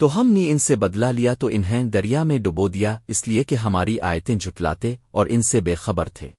تو ہم نے ان سے بدلا لیا تو انہیں دریا میں ڈبو دیا، اس لیے کہ ہماری آیتیں جھٹلاتے اور ان سے بے خبر تھے۔